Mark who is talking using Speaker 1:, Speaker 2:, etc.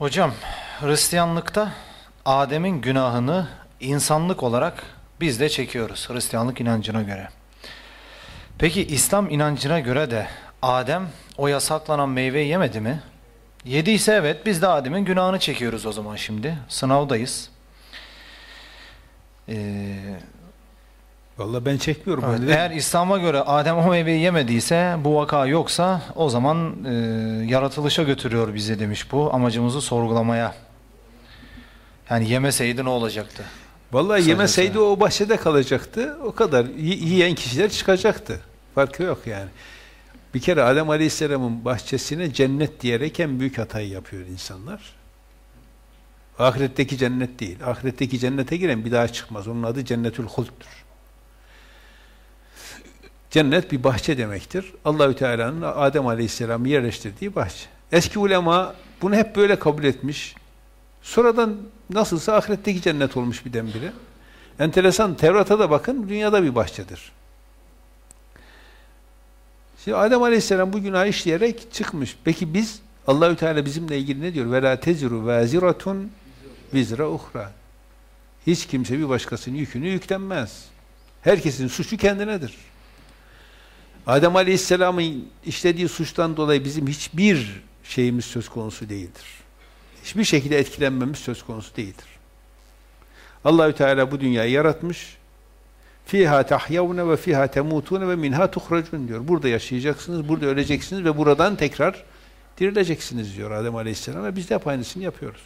Speaker 1: Hocam, Hristiyanlıkta Adem'in günahını insanlık olarak biz de çekiyoruz Hristiyanlık inancına göre. Peki İslam inancına göre de Adem o yasaklanan meyveyi yemedi mi? Yediyse evet biz de Adem'in günahını çekiyoruz o zaman şimdi. Sınavdayız. Ee,
Speaker 2: Vallahi ben çekmiyorum.
Speaker 1: evet,
Speaker 2: Hani
Speaker 1: eğer İslam'a göre Adem o meyveyi yemediyse bu vaka yoksa o zaman e, yaratılışa götürüyor bizi demiş bu amacımızı sorgulamaya. Yani yemeseydi ne olacaktı?
Speaker 2: Vallahi
Speaker 1: Kısacası.
Speaker 2: yemeseydi o bahçede kalacaktı. O kadar. Yiyen kişiler çıkacaktı. Farkı yok yani. Bir kere Adem Aleyhisselam'ın bahçesine cennet diyerek en büyük hatayı yapıyor insanlar. Ahiretteki cennet değil. Ahiretteki cennete giren bir daha çıkmaz. Onun adı cennetül hulttur. Cennet bir bahçe demektir. Allahü Teala'nın Adem Aleyhisselam'ı yerleştirdiği bahçe. Eski ulema bunu hep böyle kabul etmiş. Sonradan nasılsa ahiretteki cennet olmuş birdenbire. Enteresan, Tevrat'a da bakın, dünyada bir bahçedir. Şimdi Adem Aleyhisselam bu günahı işleyerek çıkmış. Peki biz, Allahü Teala bizimle ilgili ne diyor? وَلَا تَزِرُ وَازِرَةٌ vizra uhra. Hiç kimse bir başkasının yükünü yüklenmez. Herkesin suçu kendinedir. Adem Aleyhisselam'ın işlediği suçtan dolayı bizim hiçbir şeyimiz söz konusu değildir. Hiçbir şekilde etkilenmemiz söz konusu değildir. Allahü Teala bu dünyayı yaratmış. Fiha tahyavune ve fiha temutune ve minha tuhracun diyor. Burada yaşayacaksınız, burada öleceksiniz ve buradan tekrar dirileceksiniz diyor Adem Aleyhisselam ve biz de hep aynısını yapıyoruz.